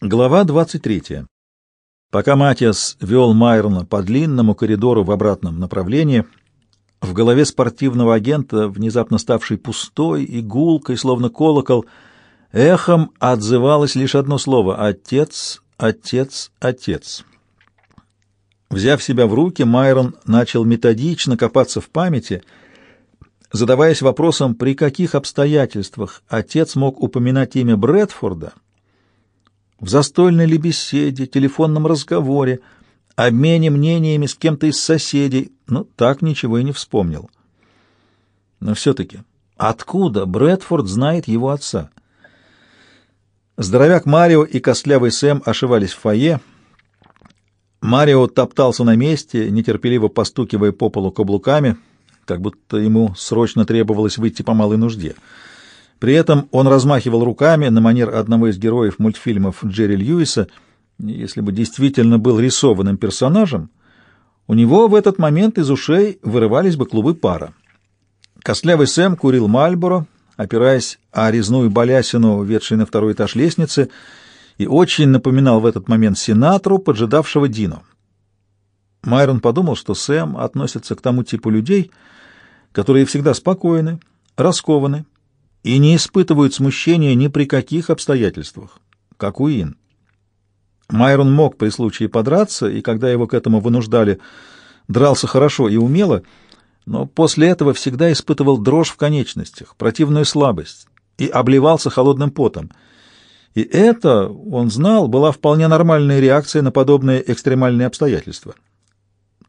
Глава 23. Пока Матиас вел Майрона по длинному коридору в обратном направлении, в голове спортивного агента, внезапно ставшей пустой и гулкой, словно колокол, эхом отзывалось лишь одно слово — «Отец, отец, отец». Взяв себя в руки, Майрон начал методично копаться в памяти, задаваясь вопросом, при каких обстоятельствах отец мог упоминать имя Брэдфорда — в застольной ли беседе, телефонном разговоре, обмене мнениями с кем-то из соседей, но так ничего и не вспомнил. Но все-таки, откуда Брэдфорд знает его отца? Здоровяк Марио и костлявый Сэм ошивались в фойе. Марио топтался на месте, нетерпеливо постукивая по полу каблуками, как будто ему срочно требовалось выйти по малой нужде — при этом он размахивал руками на манер одного из героев мультфильмов Джерри Льюиса. Если бы действительно был рисованным персонажем, у него в этот момент из ушей вырывались бы клубы пара. Костлявый Сэм курил Мальборо, опираясь о резную балясину, ведшей на второй этаж лестницы, и очень напоминал в этот момент сенатору, поджидавшего Дину. Майрон подумал, что Сэм относится к тому типу людей, которые всегда спокойны, раскованы, и не испытывают смущения ни при каких обстоятельствах, как Уин. Майрон мог при случае подраться, и когда его к этому вынуждали, дрался хорошо и умело, но после этого всегда испытывал дрожь в конечностях, противную слабость и обливался холодным потом. И это, он знал, была вполне нормальная реакция на подобные экстремальные обстоятельства.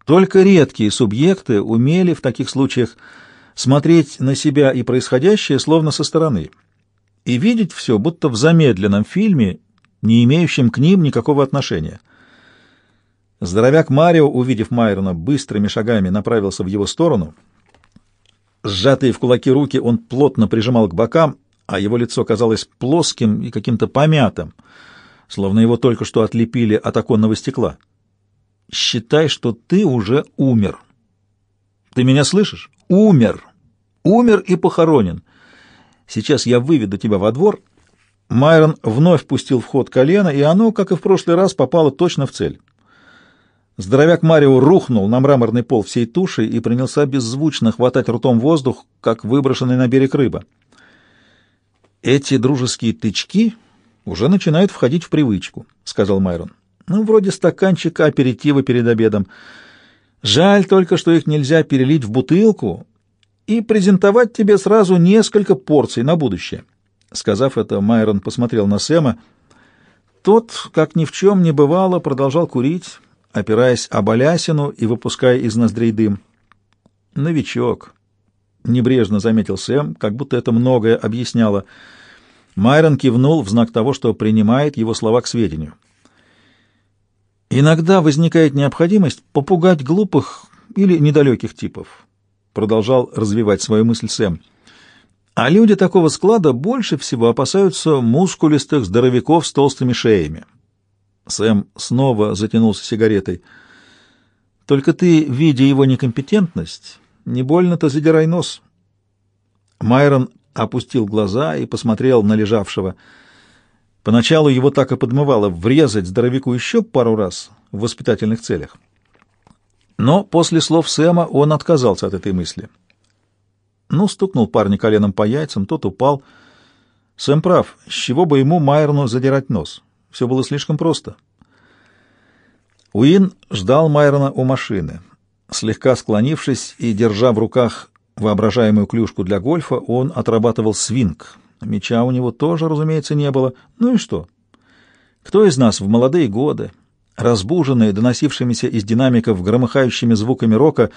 Только редкие субъекты умели в таких случаях смотреть на себя и происходящее словно со стороны и видеть все будто в замедленном фильме, не имеющем к ним никакого отношения. Здоровяк Марио, увидев Майрона, быстрыми шагами направился в его сторону. Сжатые в кулаки руки он плотно прижимал к бокам, а его лицо казалось плоским и каким-то помятым, словно его только что отлепили от оконного стекла. «Считай, что ты уже умер. Ты меня слышишь? Умер!» Умер и похоронен. Сейчас я выведу тебя во двор. Майрон вновь пустил в ход колено, и оно, как и в прошлый раз, попало точно в цель. Здоровяк Марио рухнул на мраморный пол всей туши и принялся беззвучно хватать ртом воздух, как выброшенный на берег рыба. «Эти дружеские тычки уже начинают входить в привычку», — сказал Майрон. «Ну, вроде стаканчика аперитива перед обедом. Жаль только, что их нельзя перелить в бутылку, и презентовать тебе сразу несколько порций на будущее. Сказав это, Майрон посмотрел на Сэма. Тот, как ни в чем не бывало, продолжал курить, опираясь об алясину и выпуская из ноздрей дым. «Новичок», — небрежно заметил Сэм, как будто это многое объясняло. Майрон кивнул в знак того, что принимает его слова к сведению. «Иногда возникает необходимость попугать глупых или недалеких типов продолжал развивать свою мысль Сэм. А люди такого склада больше всего опасаются мускулистых здоровяков с толстыми шеями. Сэм снова затянулся сигаретой. Только ты, видя его некомпетентность, не больно-то задирай нос. Майрон опустил глаза и посмотрел на лежавшего. Поначалу его так и подмывало врезать здоровяку еще пару раз в воспитательных целях. Но после слов Сэма он отказался от этой мысли. Ну, стукнул парня коленом по яйцам, тот упал. Сэм прав, с чего бы ему Майерну задирать нос? Все было слишком просто. Уин ждал Майерна у машины. Слегка склонившись и держа в руках воображаемую клюшку для гольфа, он отрабатывал свинг. Меча у него тоже, разумеется, не было. Ну и что? Кто из нас в молодые годы разбуженный, доносившимися из динамиков громыхающими звуками рока,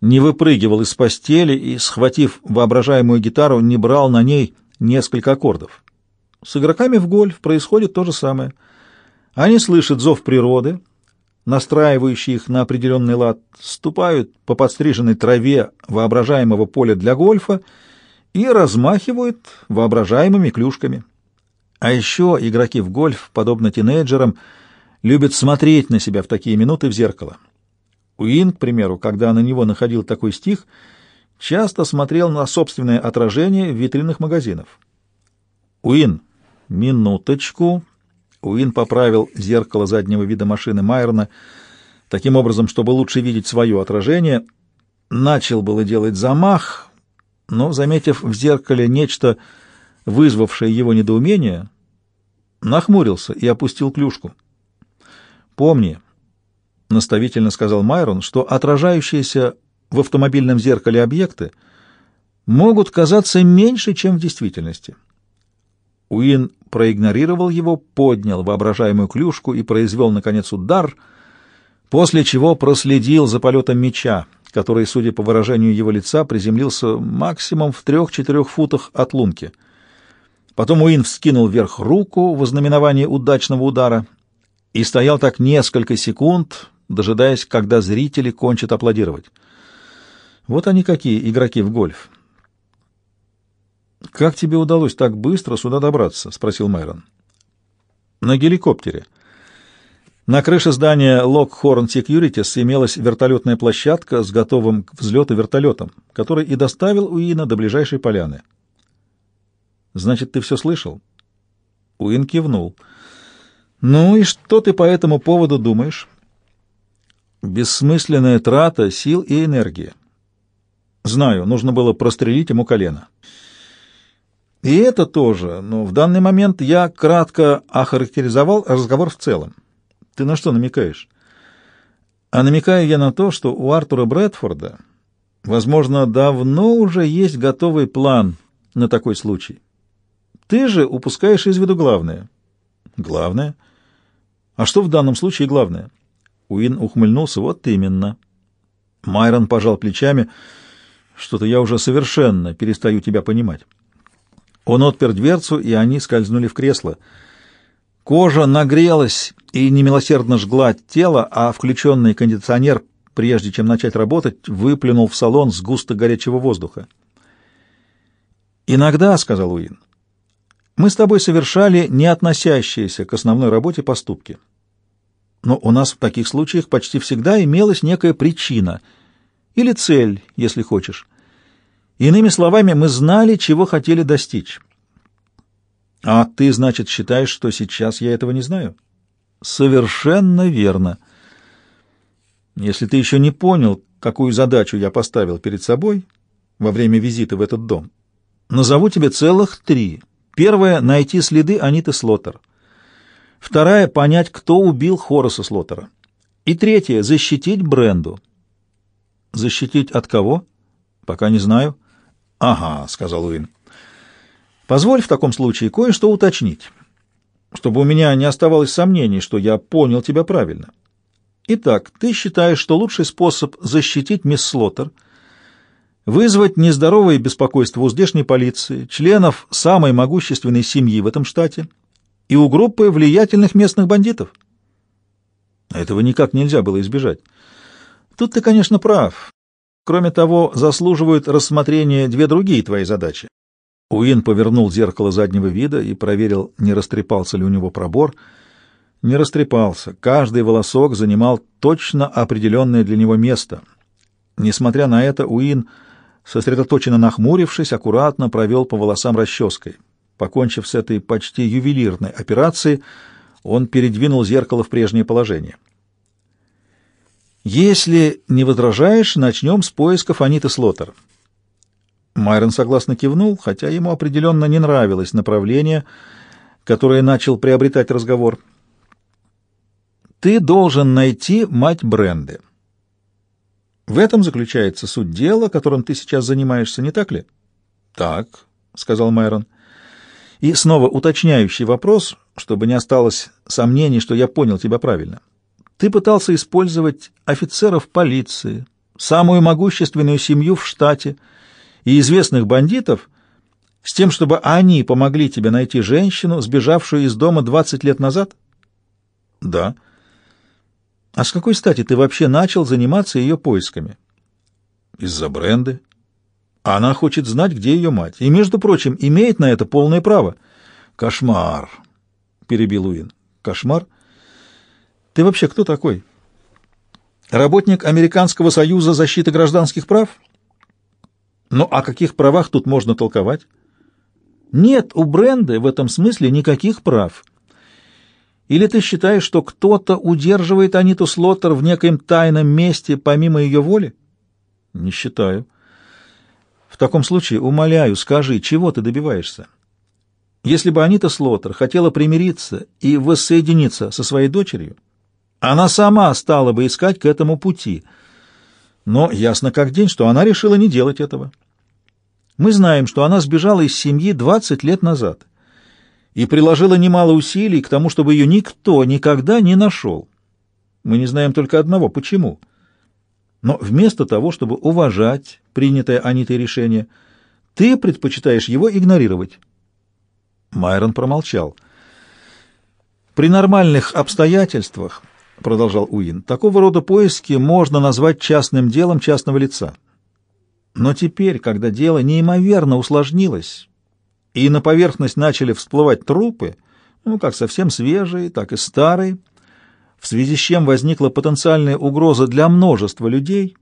не выпрыгивал из постели и, схватив воображаемую гитару, не брал на ней несколько аккордов. С игроками в гольф происходит то же самое. Они слышат зов природы, настраивающий их на определенный лад, ступают по подстриженной траве воображаемого поля для гольфа и размахивают воображаемыми клюшками. А еще игроки в гольф, подобно тинейджерам, любит смотреть на себя в такие минуты в зеркало. Уин, к примеру, когда на него находил такой стих, часто смотрел на собственное отражение в витринах магазинов. «Уин, минуточку!» Уин поправил зеркало заднего вида машины Майерна таким образом, чтобы лучше видеть свое отражение. Начал было делать замах, но, заметив в зеркале нечто, вызвавшее его недоумение, нахмурился и опустил клюшку. «Помни», — наставительно сказал Майрон, — «что отражающиеся в автомобильном зеркале объекты могут казаться меньше, чем в действительности». Уин проигнорировал его, поднял воображаемую клюшку и произвел, наконец, удар, после чего проследил за полетом меча, который, судя по выражению его лица, приземлился максимум в трех-четырех футах от лунки. Потом Уин вскинул вверх руку в ознаменовании удачного удара и стоял так несколько секунд, дожидаясь, когда зрители кончат аплодировать. Вот они какие игроки в гольф. «Как тебе удалось так быстро сюда добраться?» — спросил Майрон. «На геликоптере». На крыше здания Lockhorn Securities имелась вертолетная площадка с готовым к взлету вертолетом, который и доставил Уина до ближайшей поляны. «Значит, ты все слышал?» Уин кивнул. «Ну и что ты по этому поводу думаешь?» «Бессмысленная трата сил и энергии. Знаю, нужно было прострелить ему колено». И это тоже, но в данный момент я кратко охарактеризовал разговор в целом. Ты на что намекаешь? А намекаю я на то, что у Артура Брэдфорда, возможно, давно уже есть готовый план на такой случай. Ты же упускаешь из виду главное. Главное? А что в данном случае главное? Уин ухмыльнулся. Вот именно. Майрон пожал плечами. Что-то я уже совершенно перестаю тебя понимать. Он отпер дверцу, и они скользнули в кресло. Кожа нагрелась и немилосердно жгла тело, а включенный кондиционер, прежде чем начать работать, выплюнул в салон сгусток горячего воздуха. «Иногда, — сказал Уин, — мы с тобой совершали не относящиеся к основной работе поступки. Но у нас в таких случаях почти всегда имелась некая причина или цель, если хочешь. Иными словами, мы знали, чего хотели достичь. А ты, значит, считаешь, что сейчас я этого не знаю? Совершенно верно. Если ты еще не понял, какую задачу я поставил перед собой во время визита в этот дом, назову тебе целых три. Первая — найти следы Аниты Слоттер. Вторая — понять, кто убил Хораса Слоттера. И третья — защитить Бренду. Защитить от кого? Пока не знаю. «Ага», — сказал Уин. «Позволь в таком случае кое-что уточнить, чтобы у меня не оставалось сомнений, что я понял тебя правильно. Итак, ты считаешь, что лучший способ защитить мисс Слоттер — вызвать нездоровое беспокойство у здешней полиции, членов самой могущественной семьи в этом штате и у группы влиятельных местных бандитов?» Этого никак нельзя было избежать. Тут ты, конечно, прав. Кроме того, заслуживают рассмотрения две другие твои задачи. Уин повернул зеркало заднего вида и проверил, не растрепался ли у него пробор. Не растрепался. Каждый волосок занимал точно определенное для него место. Несмотря на это, Уин, сосредоточенно нахмурившись, аккуратно провел по волосам расческой. Покончив с этой почти ювелирной операцией, он передвинул зеркало в прежнее положение. «Если не возражаешь, начнем с поисков Аниты Слоттер». Майрон согласно кивнул, хотя ему определенно не нравилось направление, которое начал приобретать разговор. «Ты должен найти мать Бренды. В этом заключается суть дела, которым ты сейчас занимаешься, не так ли?» «Так», — сказал Майрон. И снова уточняющий вопрос, чтобы не осталось сомнений, что я понял тебя правильно. Ты пытался использовать офицеров полиции, самую могущественную семью в штате и известных бандитов с тем, чтобы они помогли тебе найти женщину, сбежавшую из дома 20 лет назад? Да. А с какой стати ты вообще начал заниматься ее поисками? Из-за бренды. Она хочет знать, где ее мать, и, между прочим, имеет на это полное право. Кошмар, перебил Уин. Кошмар? — ты вообще кто такой? Работник Американского союза защиты гражданских прав? Ну, о каких правах тут можно толковать? Нет у Бренды в этом смысле никаких прав. Или ты считаешь, что кто-то удерживает Аниту Слоттер в некоем тайном месте помимо ее воли? Не считаю. В таком случае, умоляю, скажи, чего ты добиваешься? Если бы Анита Слоттер хотела примириться и воссоединиться со своей дочерью, она сама стала бы искать к этому пути. Но ясно как день, что она решила не делать этого. Мы знаем, что она сбежала из семьи 20 лет назад и приложила немало усилий к тому, чтобы ее никто никогда не нашел. Мы не знаем только одного — почему. Но вместо того, чтобы уважать принятое Анитой решение, ты предпочитаешь его игнорировать. Майрон промолчал. При нормальных обстоятельствах, — продолжал Уин, — такого рода поиски можно назвать частным делом частного лица. Но теперь, когда дело неимоверно усложнилось, и на поверхность начали всплывать трупы, ну, как совсем свежие, так и старые, в связи с чем возникла потенциальная угроза для множества людей,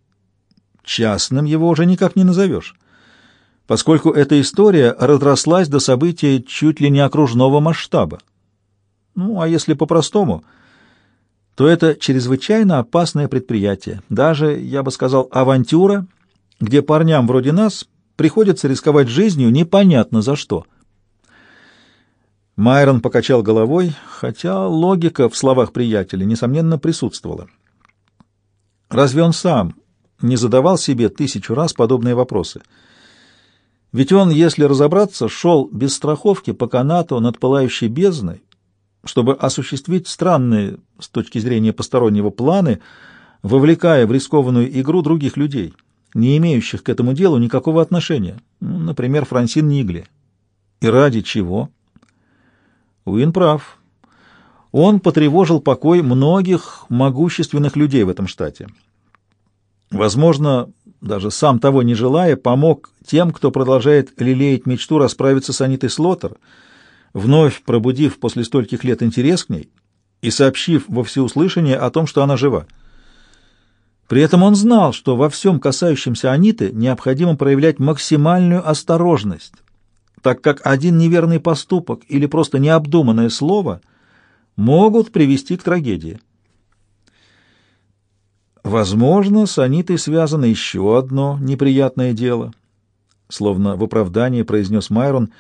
частным его уже никак не назовешь, поскольку эта история разрослась до события чуть ли не окружного масштаба. Ну, а если по-простому, то это чрезвычайно опасное предприятие, даже, я бы сказал, авантюра, где парням вроде нас приходится рисковать жизнью непонятно за что. Майрон покачал головой, хотя логика в словах приятеля, несомненно, присутствовала. Разве он сам не задавал себе тысячу раз подобные вопросы? Ведь он, если разобраться, шел без страховки по канату над пылающей бездной, чтобы осуществить странные, с точки зрения постороннего, планы, вовлекая в рискованную игру других людей — не имеющих к этому делу никакого отношения, ну, например, Франсин Нигли. И ради чего? Уин прав. Он потревожил покой многих могущественных людей в этом штате. Возможно, даже сам того не желая, помог тем, кто продолжает лелеять мечту расправиться с Анитой Слоттер, вновь пробудив после стольких лет интерес к ней и сообщив во всеуслышание о том, что она жива. При этом он знал, что во всем касающемся Аниты необходимо проявлять максимальную осторожность, так как один неверный поступок или просто необдуманное слово могут привести к трагедии. Возможно, с Анитой связано еще одно неприятное дело, словно в оправдании произнес Майрон.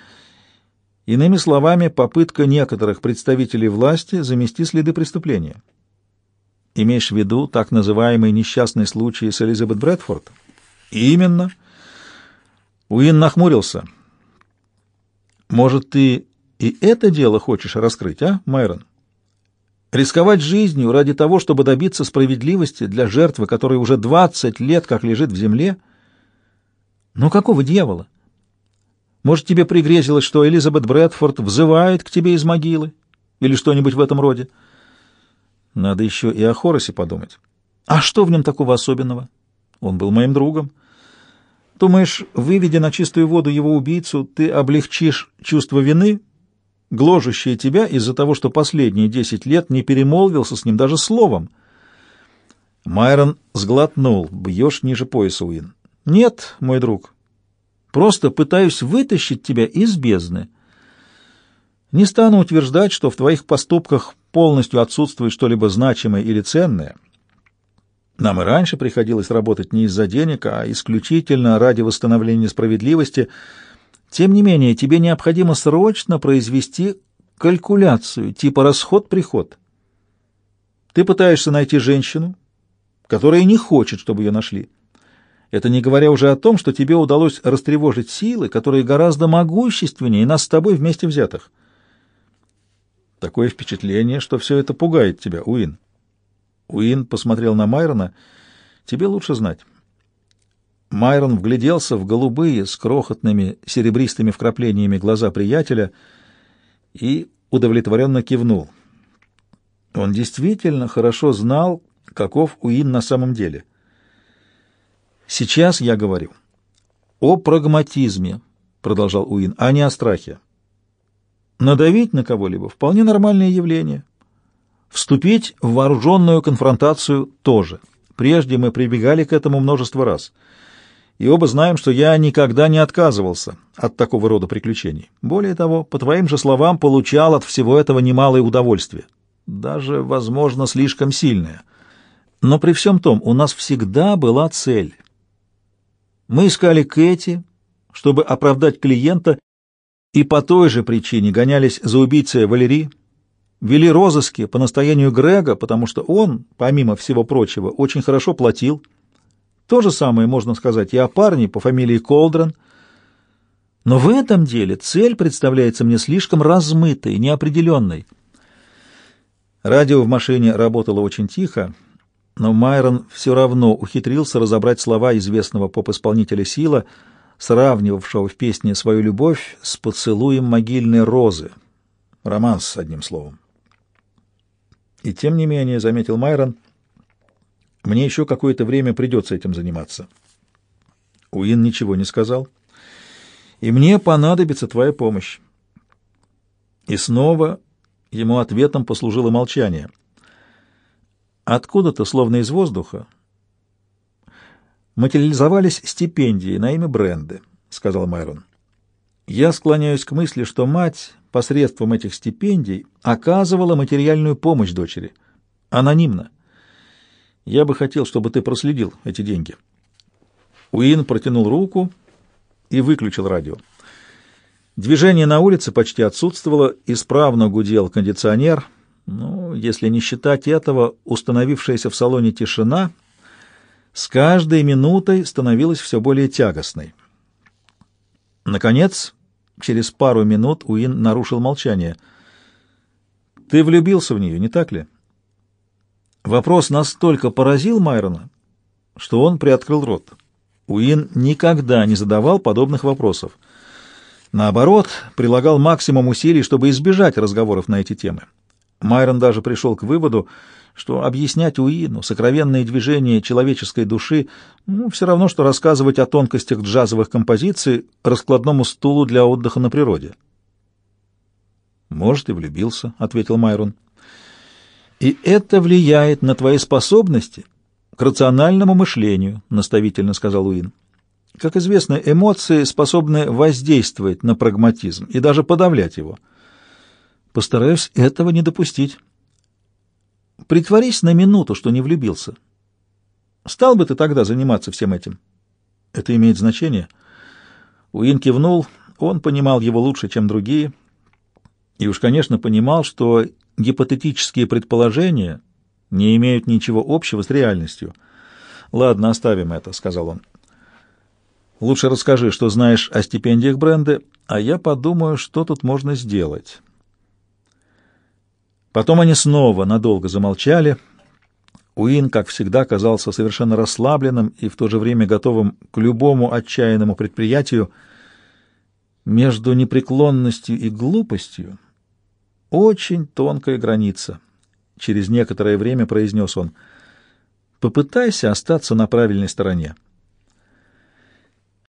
Иными словами, попытка некоторых представителей власти замести следы преступления. Имеешь в виду так называемый несчастный случай с Элизабет Брэдфорд? Именно. Уин нахмурился. Может, ты и это дело хочешь раскрыть, а, Майрон? Рисковать жизнью ради того, чтобы добиться справедливости для жертвы, которая уже двадцать лет как лежит в земле? Ну какого дьявола? Может, тебе пригрезилось, что Элизабет Брэдфорд взывает к тебе из могилы? Или что-нибудь в этом роде? — надо еще и о Хоросе подумать. А что в нем такого особенного? Он был моим другом. Думаешь, выведя на чистую воду его убийцу, ты облегчишь чувство вины, гложущее тебя из-за того, что последние десять лет не перемолвился с ним даже словом? Майрон сглотнул. Бьешь ниже пояса, Уин. Нет, мой друг. Просто пытаюсь вытащить тебя из бездны. Не стану утверждать, что в твоих поступках полностью отсутствует что-либо значимое или ценное. Нам и раньше приходилось работать не из-за денег, а исключительно ради восстановления справедливости. Тем не менее, тебе необходимо срочно произвести калькуляцию типа расход-приход. Ты пытаешься найти женщину, которая не хочет, чтобы ее нашли. Это не говоря уже о том, что тебе удалось растревожить силы, которые гораздо могущественнее нас с тобой вместе взятых. Такое впечатление, что все это пугает тебя, Уин. Уин посмотрел на Майрона. Тебе лучше знать. Майрон вгляделся в голубые с крохотными серебристыми вкраплениями глаза приятеля и удовлетворенно кивнул. Он действительно хорошо знал, каков Уин на самом деле. «Сейчас я говорю о прагматизме», — продолжал Уин, — «а не о страхе. Надавить на кого-либо — вполне нормальное явление. Вступить в вооруженную конфронтацию тоже. Прежде мы прибегали к этому множество раз. И оба знаем, что я никогда не отказывался от такого рода приключений. Более того, по твоим же словам, получал от всего этого немалое удовольствие. даже, возможно, слишком сильная. Но при всем том у нас всегда была цель. Мы искали Кэти, чтобы оправдать клиента, и по той же причине гонялись за убийцей Валерии, вели розыски по настоянию Грега, потому что он, помимо всего прочего, очень хорошо платил. То же самое можно сказать и о парне по фамилии Колдрон. Но в этом деле цель представляется мне слишком размытой, неопределенной. Радио в машине работало очень тихо, но Майрон все равно ухитрился разобрать слова известного поп-исполнителя Сила, сравнивавшего в песне свою любовь с поцелуем могильной розы. Романс, одним словом. И тем не менее, — заметил Майрон, — мне еще какое-то время придется этим заниматься. Уин ничего не сказал. И мне понадобится твоя помощь. И снова ему ответом послужило молчание. Откуда-то, словно из воздуха, материализовались стипендии на имя Бренды, — сказал Майрон. Я склоняюсь к мысли, что мать посредством этих стипендий оказывала материальную помощь дочери. Анонимно. Я бы хотел, чтобы ты проследил эти деньги. Уин протянул руку и выключил радио. Движение на улице почти отсутствовало, исправно гудел кондиционер. Ну, если не считать этого, установившаяся в салоне тишина с каждой минутой становилась все более тягостной. Наконец, Через пару минут Уин нарушил молчание. «Ты влюбился в нее, не так ли?» Вопрос настолько поразил Майрона, что он приоткрыл рот. Уин никогда не задавал подобных вопросов. Наоборот, прилагал максимум усилий, чтобы избежать разговоров на эти темы. Майрон даже пришел к выводу, что объяснять Уину сокровенные движения человеческой души ну, все равно, что рассказывать о тонкостях джазовых композиций раскладному стулу для отдыха на природе. «Может, и влюбился», — ответил Майрон. «И это влияет на твои способности к рациональному мышлению», — наставительно сказал Уин. «Как известно, эмоции способны воздействовать на прагматизм и даже подавлять его. Постараюсь этого не допустить». Притворись на минуту, что не влюбился. Стал бы ты тогда заниматься всем этим? Это имеет значение? Уин кивнул, он понимал его лучше, чем другие, и уж, конечно, понимал, что гипотетические предположения не имеют ничего общего с реальностью. «Ладно, оставим это», — сказал он. «Лучше расскажи, что знаешь о стипендиях Бренды, а я подумаю, что тут можно сделать». Потом они снова надолго замолчали. Уин, как всегда, казался совершенно расслабленным и в то же время готовым к любому отчаянному предприятию. Между непреклонностью и глупостью очень тонкая граница. Через некоторое время произнес он, «Попытайся остаться на правильной стороне».